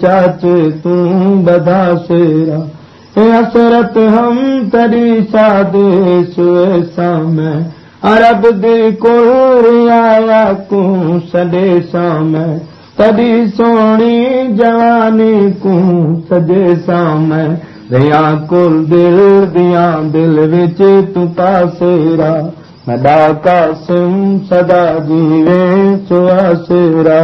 चाच तू ए असरत हम सादे सुए सामे अरब दी आया तू सदे सामे तरी सोनी जवानी कू सजे सामे रिया कुल दिल दिल तू पासेरा मदाकाशं सदा जीवे सुवासुरा